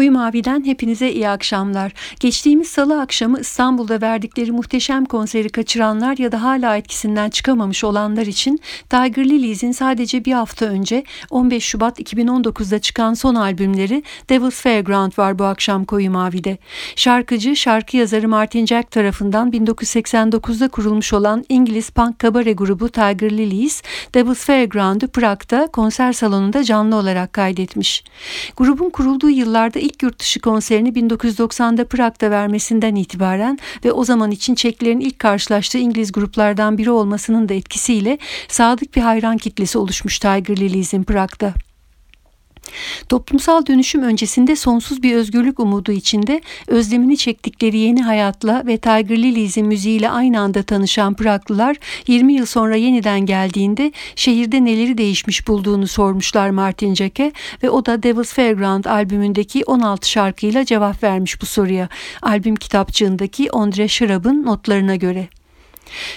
Koyu Mavi'den hepinize iyi akşamlar. Geçtiğimiz salı akşamı İstanbul'da verdikleri muhteşem konseri kaçıranlar ya da hala etkisinden çıkamamış olanlar için Tiger Lilies'in sadece bir hafta önce 15 Şubat 2019'da çıkan son albümleri Devil's Fairground var bu akşam Koyu Mavi'de. Şarkıcı, şarkı yazarı Martin Jack tarafından 1989'da kurulmuş olan İngiliz punk kabare grubu Tiger Lilies, Devil's Fairground'u Prag'da konser salonunda canlı olarak kaydetmiş. Grubun kurulduğu yıllarda ilk yurt dışı konserini 1990'da Prag'da vermesinden itibaren ve o zaman için Çeklerin ilk karşılaştığı İngiliz gruplardan biri olmasının da etkisiyle sadık bir hayran kitlesi oluşmuş Tiger Lilies'in Prag'da. Toplumsal dönüşüm öncesinde sonsuz bir özgürlük umudu içinde özlemini çektikleri yeni hayatla ve Tiger Lilies'in müziğiyle aynı anda tanışan Praglılar 20 yıl sonra yeniden geldiğinde şehirde neleri değişmiş bulduğunu sormuşlar Martin Jack'e ve o da Devil's Fairground albümündeki 16 şarkıyla cevap vermiş bu soruya. Albüm kitapçığındaki Andre Schraub'ın notlarına göre.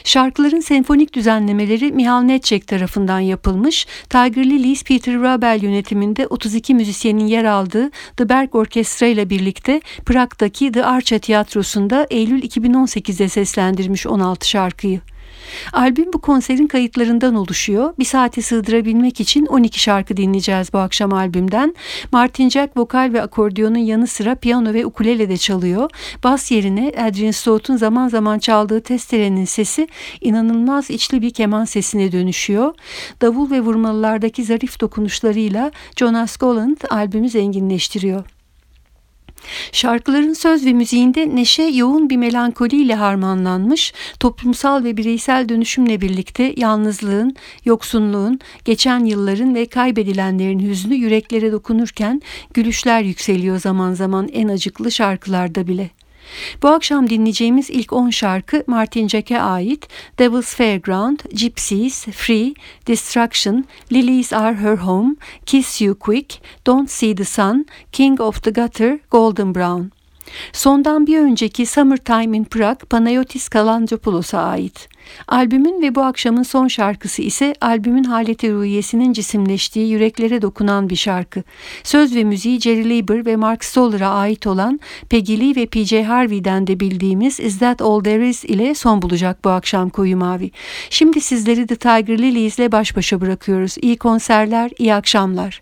Şarkıların senfonik düzenlemeleri Mihal Netçek tarafından yapılmış. Tiger Lilies Peter Rabel yönetiminde 32 müzisyenin yer aldığı The Berg Orkestra ile birlikte Prag'daki The Archa Tiyatrosu'nda Eylül 2018'de seslendirmiş 16 şarkıyı. Albüm bu konserin kayıtlarından oluşuyor. Bir saate sığdırabilmek için 12 şarkı dinleyeceğiz bu akşam albümden. Martin Jack vokal ve akordiyonun yanı sıra piyano ve ukulele de çalıyor. Bas yerine Adrian Stout'un zaman zaman çaldığı testerenin sesi inanılmaz içli bir keman sesine dönüşüyor. Davul ve vurmalılardaki zarif dokunuşlarıyla Jonas Goland albümü zenginleştiriyor. Şarkıların söz ve müziğinde neşe yoğun bir melankoliyle harmanlanmış, toplumsal ve bireysel dönüşümle birlikte yalnızlığın, yoksunluğun, geçen yılların ve kaybedilenlerin hüznü yüreklere dokunurken gülüşler yükseliyor zaman zaman en acıklı şarkılarda bile. Bu akşam dinleyeceğimiz ilk 10 şarkı Martin Jack'e ait Devil's Fairground, Gypsies, Free, Destruction, Lilies Are Her Home, Kiss You Quick, Don't See the Sun, King of the Gutter, Golden Brown. Sondan bir önceki Summertime in Prague Panayotis Kalanzopoulos'a ait. Albümün ve bu akşamın son şarkısı ise albümün haleti ruhiyesinin cisimleştiği yüreklere dokunan bir şarkı. Söz ve müziği Jerry Lieber ve Mark Stoller'a ait olan Peggy Lee ve PJ Harvey'den de bildiğimiz Is That All There Is ile son bulacak bu akşam Koyu Mavi. Şimdi sizleri The Tiger Lilies ile baş başa bırakıyoruz. İyi konserler, iyi akşamlar.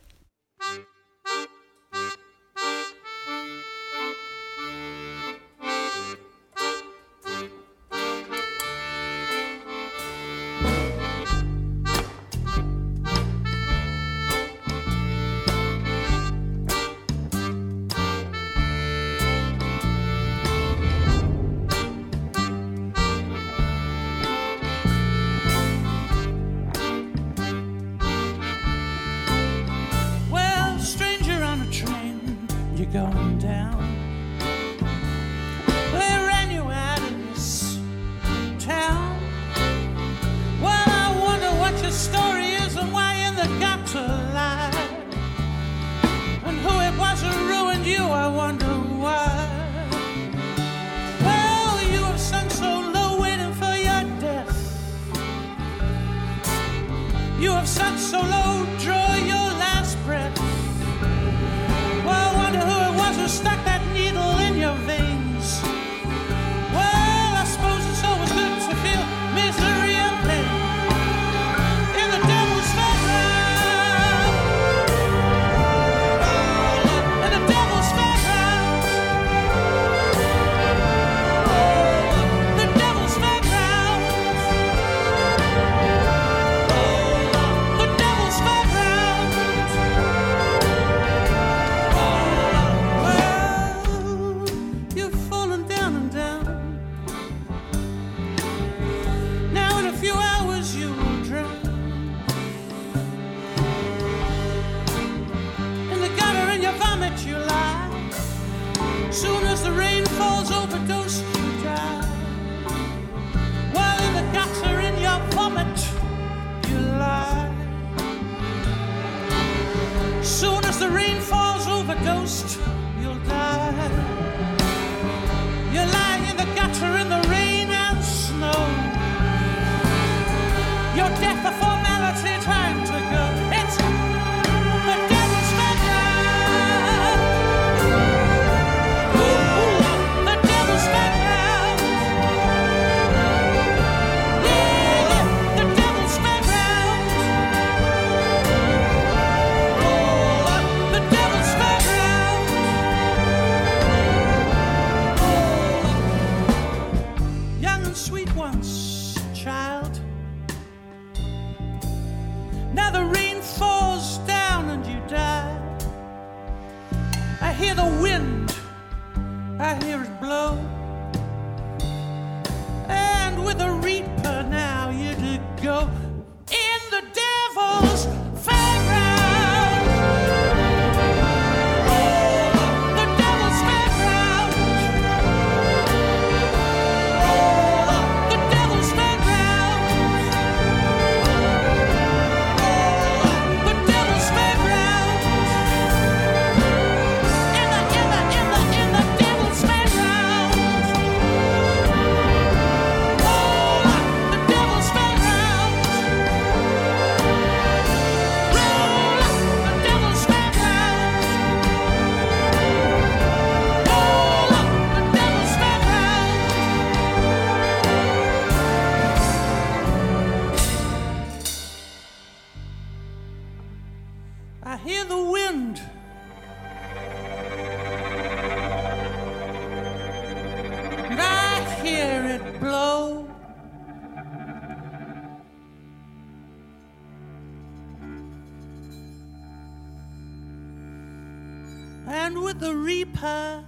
And with the reaper,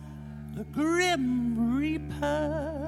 the grim reaper.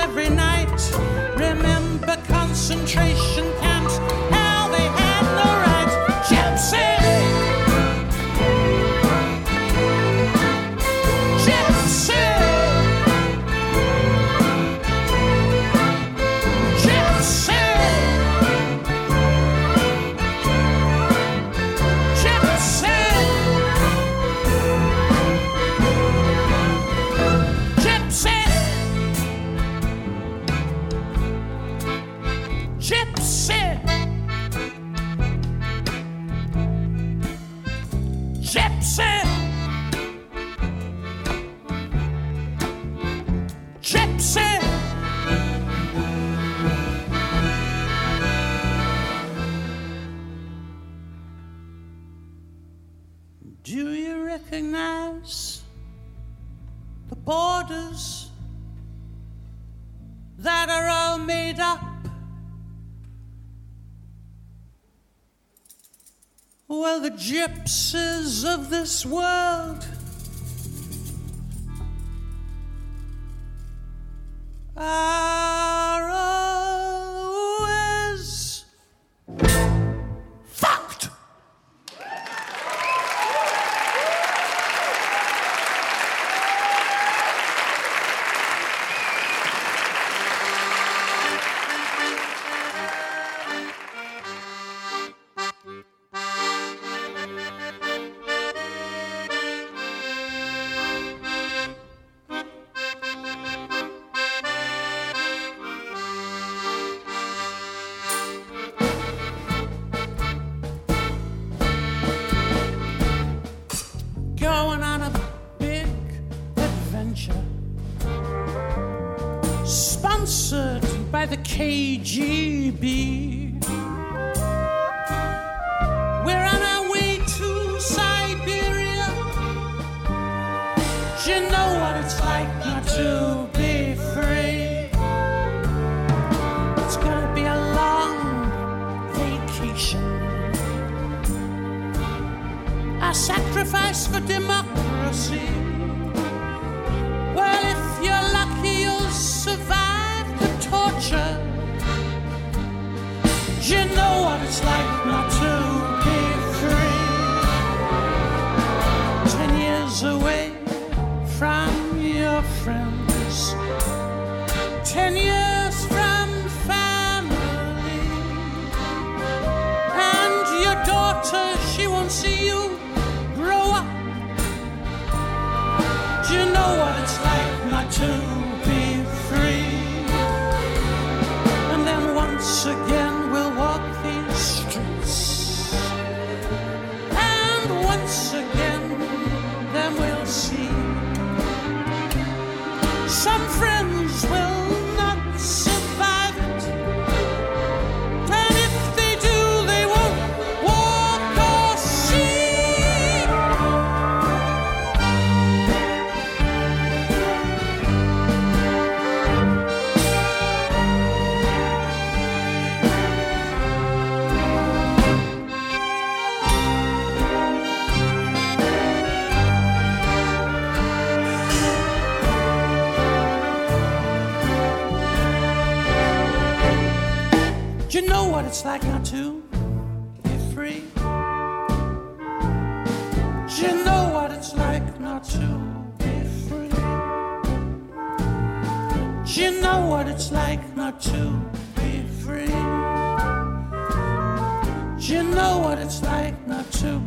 every night. recognize the borders that are all made up. Well, the gypsies of this world are. what it's like not to be free. Ten years away from your friends, ten years from family, and your daughter, she won't see you grow up. Do you know what it's like not to? it's like not to be free. Do you know what it's like not to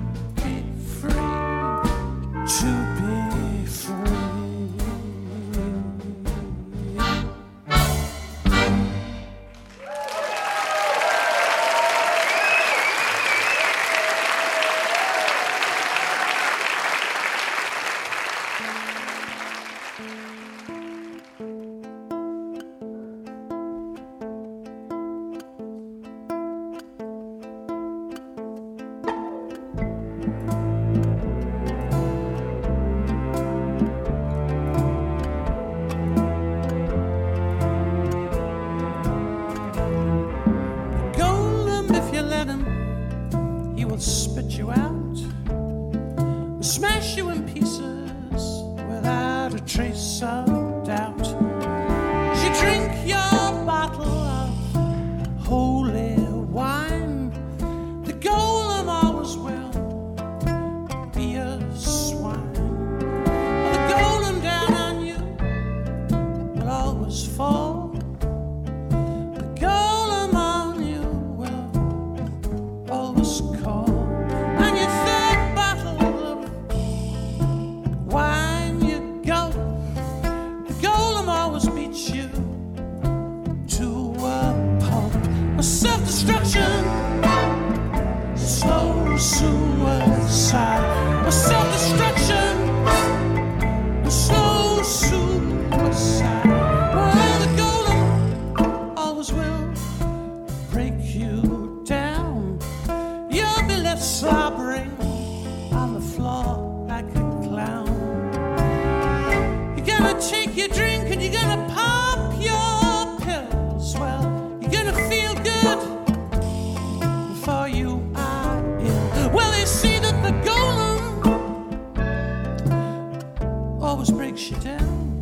always breaks you down.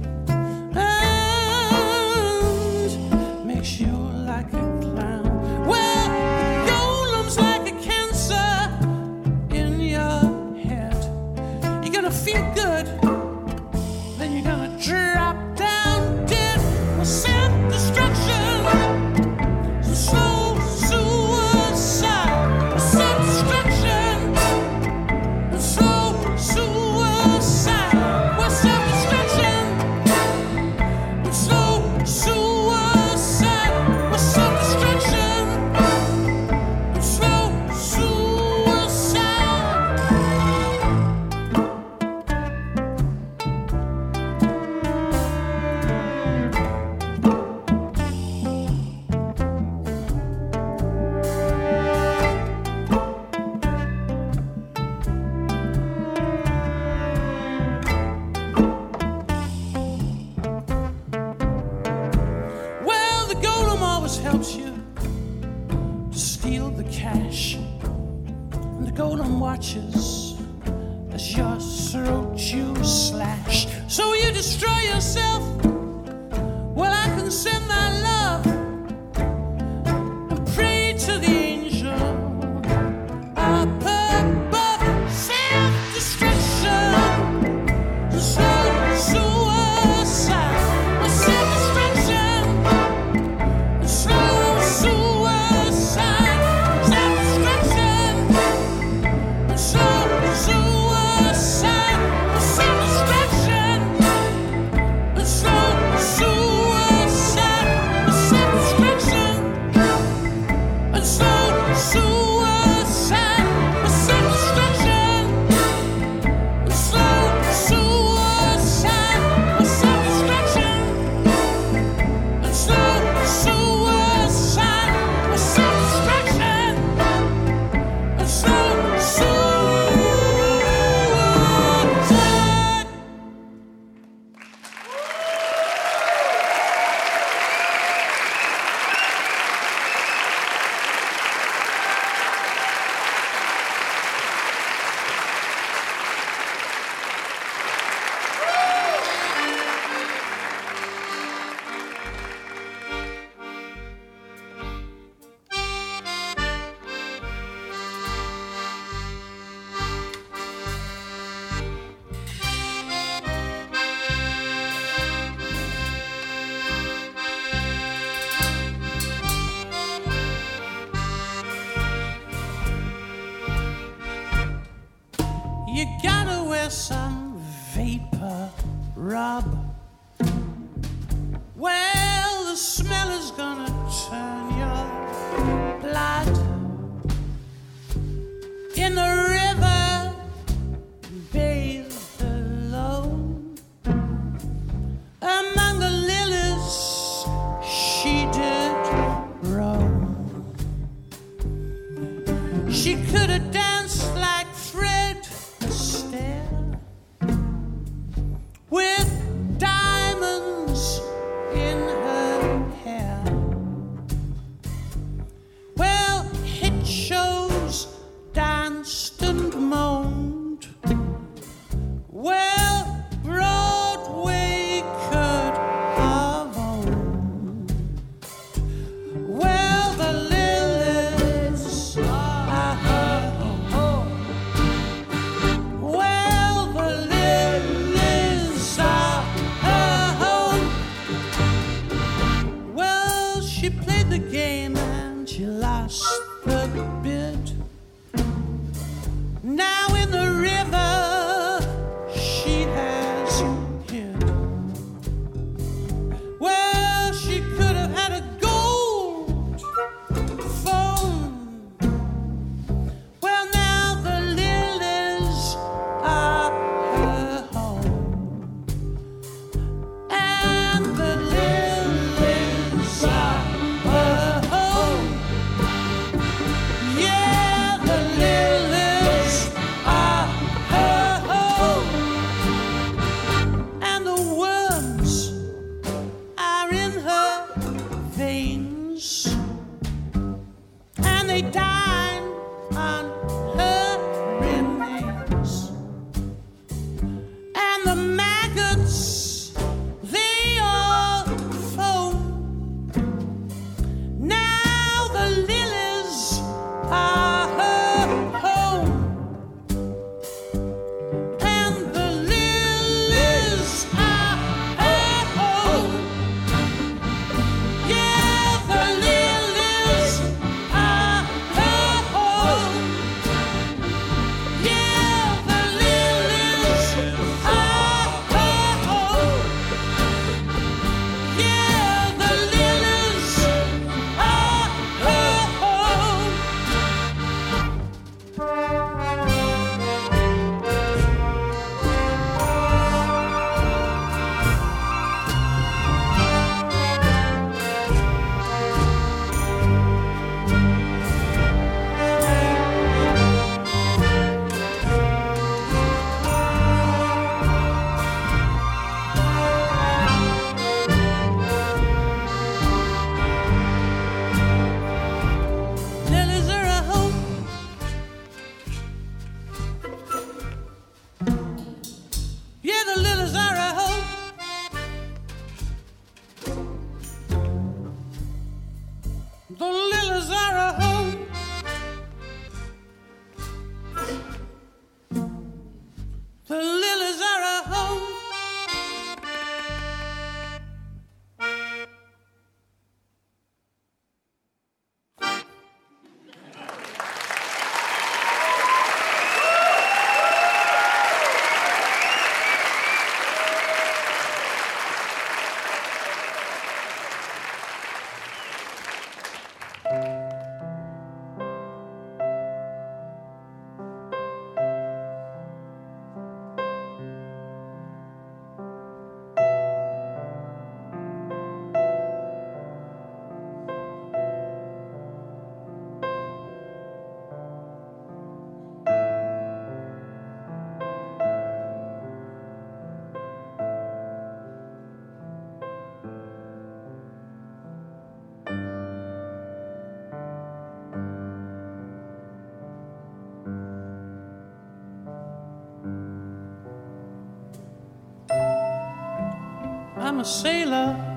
I'm a sailor.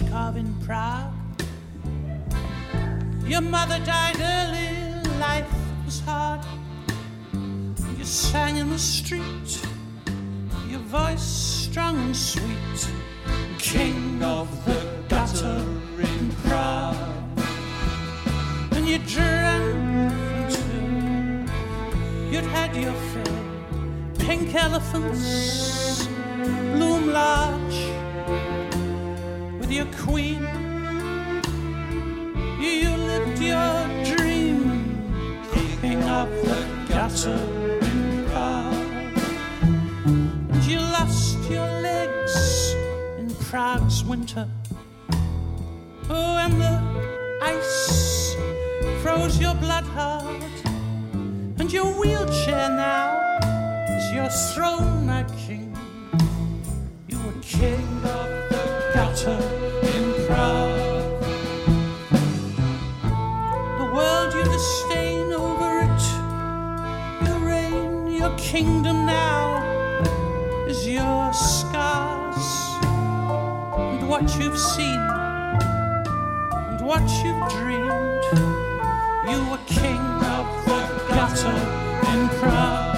Ishkov in Prague. Your mother died early, life was hard. You sang in the street, your voice strong and sweet. King of the gutter in Prague. And you dreamt too, you'd had your fill. Pink elephants, loom large your queen. You lived your dream, keeping up the gutter in Prague. You lost your legs in Prague's winter. Oh, and the ice froze your blood heart. and your wheelchair now is your throne. I kingdom now is your scars and what you've seen and what you've dreamed. You were king of the gutter in pride.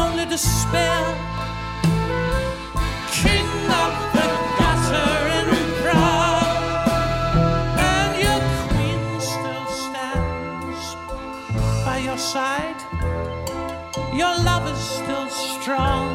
only despair. King of the gutter and proud, and your queen still stands by your side. Your love is still strong.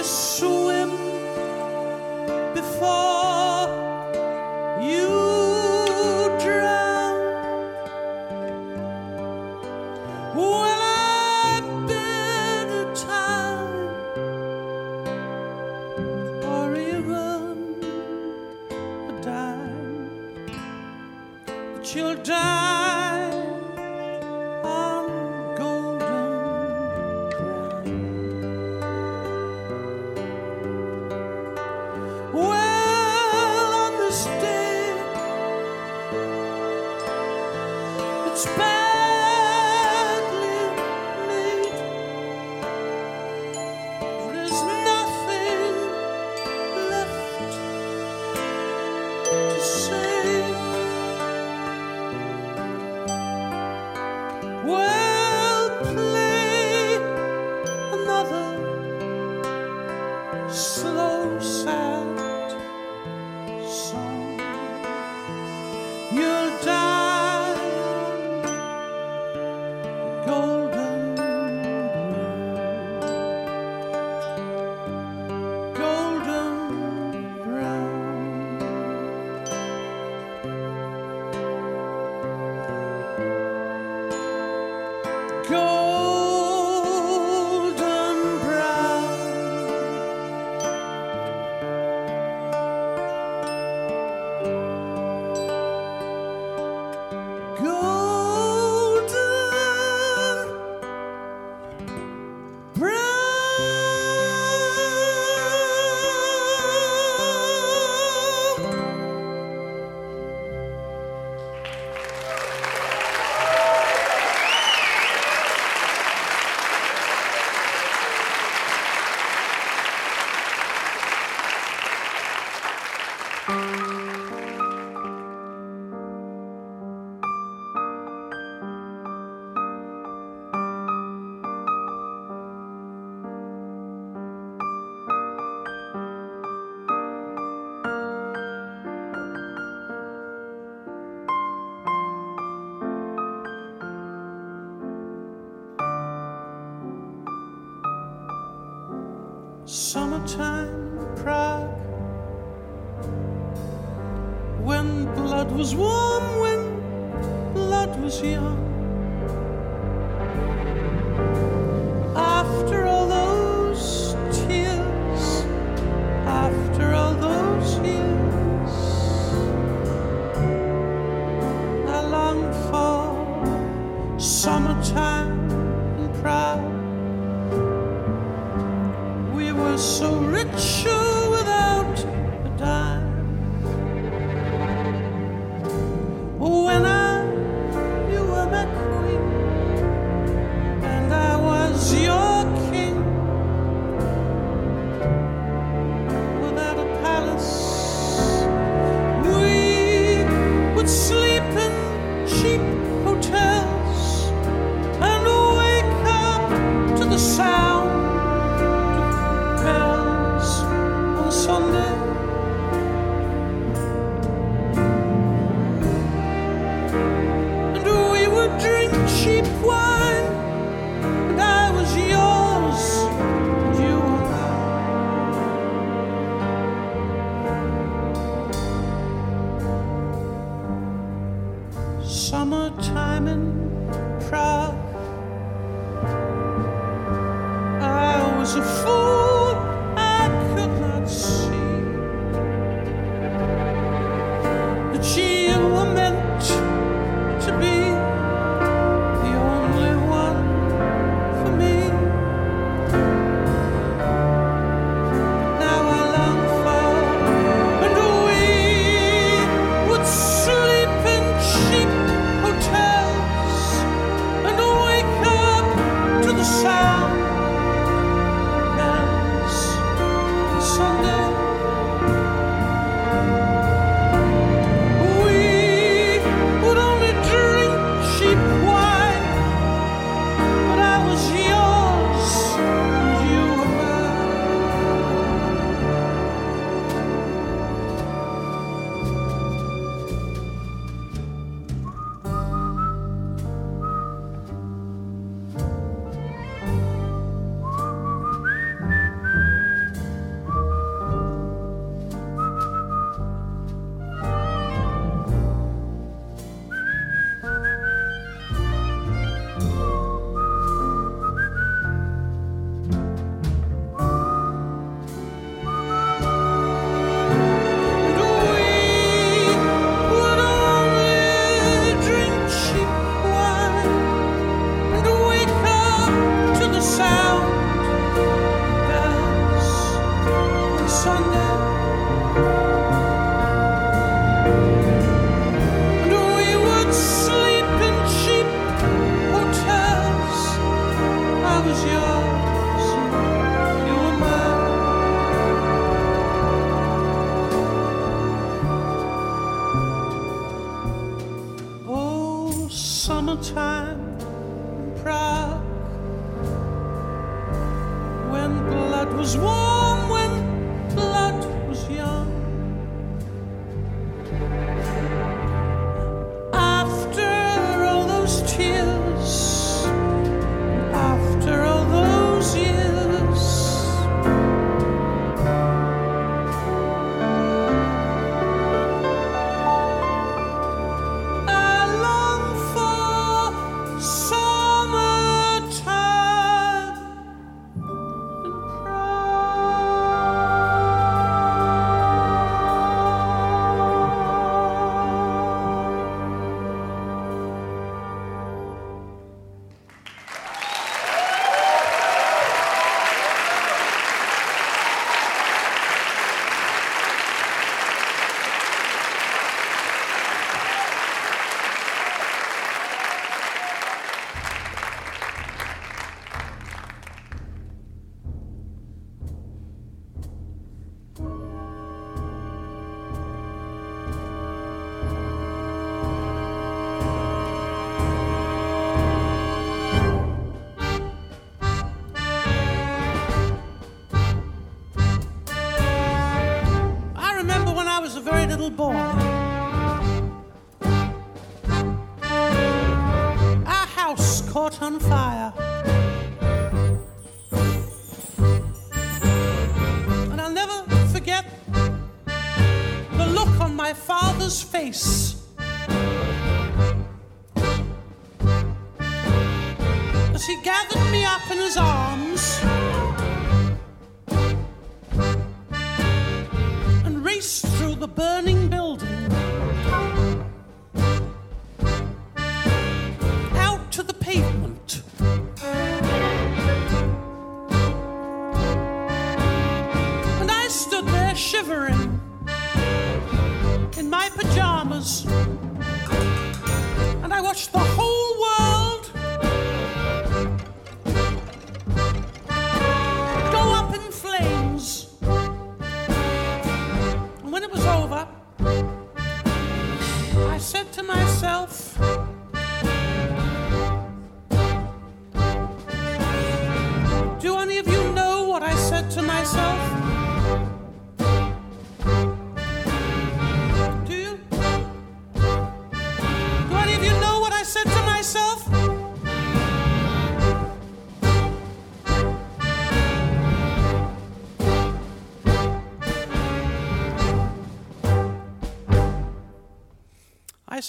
isso eu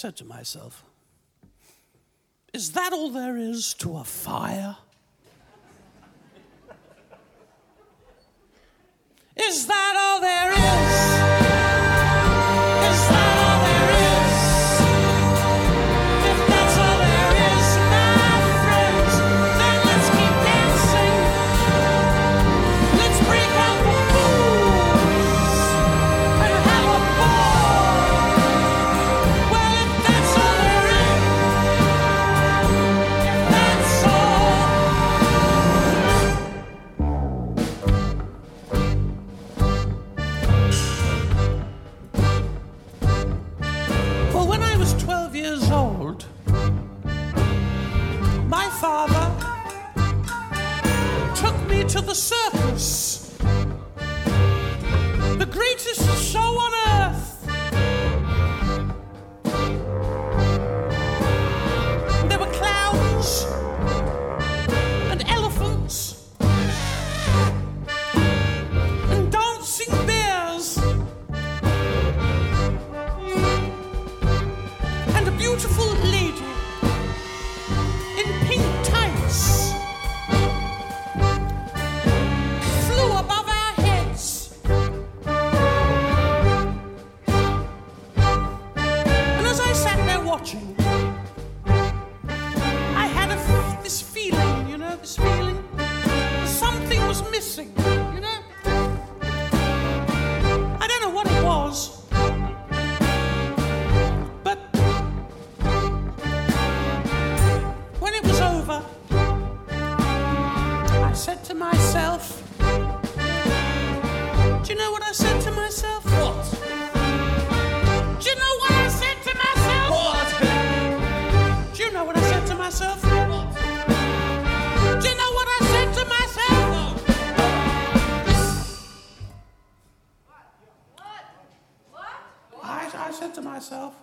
said to myself, Is that all there is to a fire? You know what I said to myself? What? Do you know what I said to myself? What? Do you know what I said to myself? What? Do you know what I said to myself? What? What? What? I, I said to myself,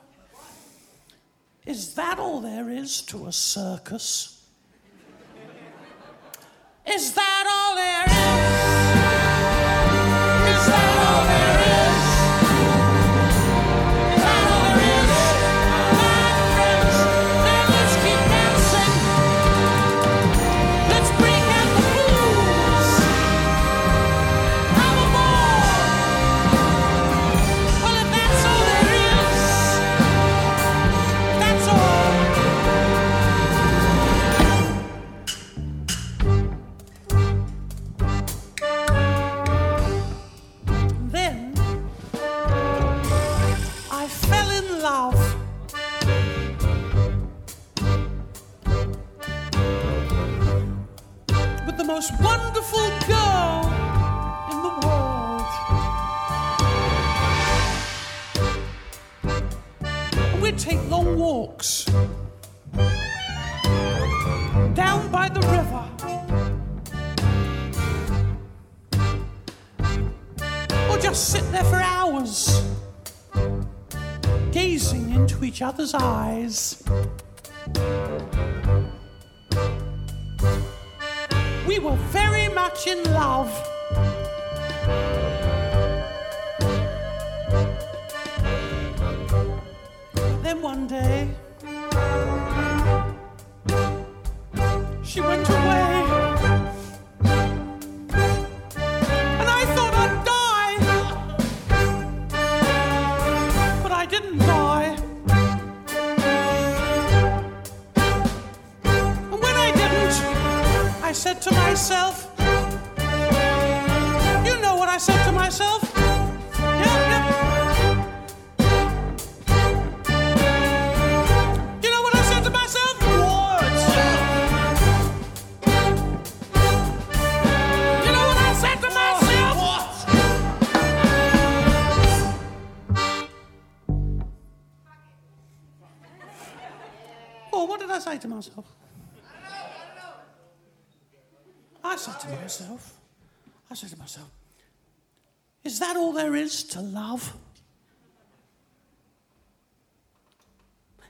Is that all there is to a circus? Is that all there is? Is most wonderful girl in the world. We'd take long walks down by the river. or just sit there for hours, gazing into each other's eyes. We were very much in love.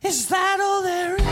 Is that all there is?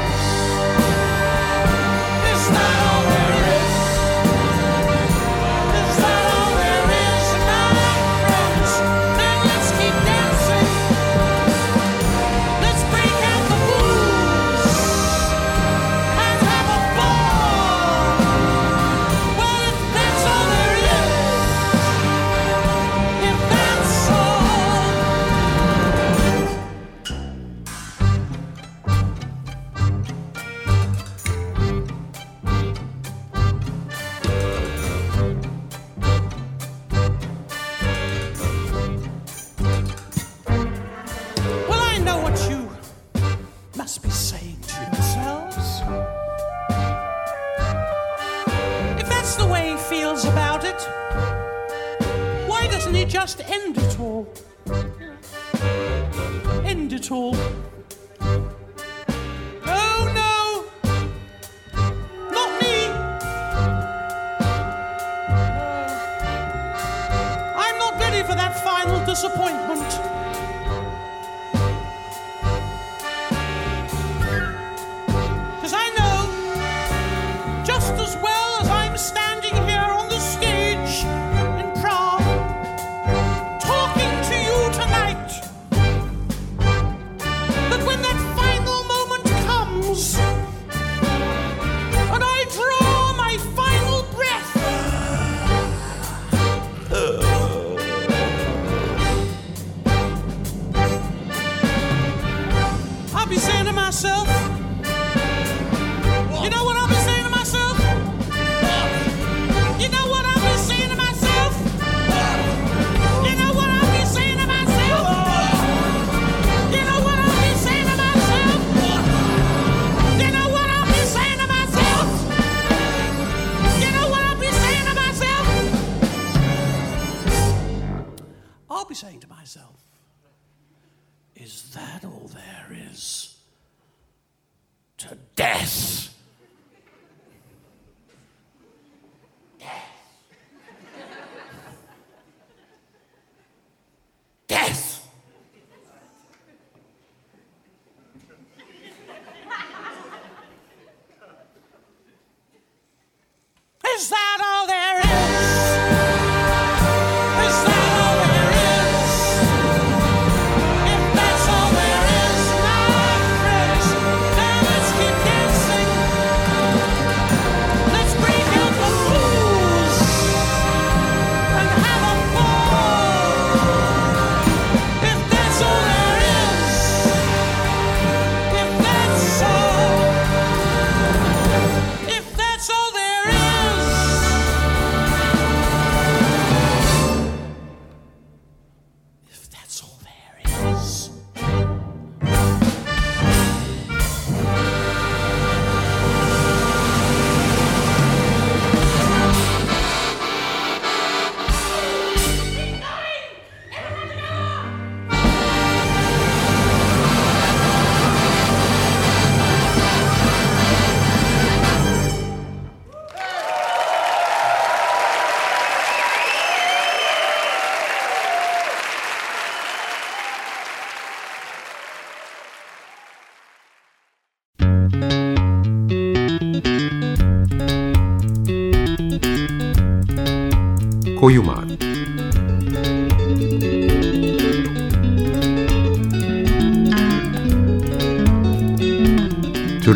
Must be saying to yourselves. If that's the way he feels about it, why doesn't he just end it all? End it all. Oh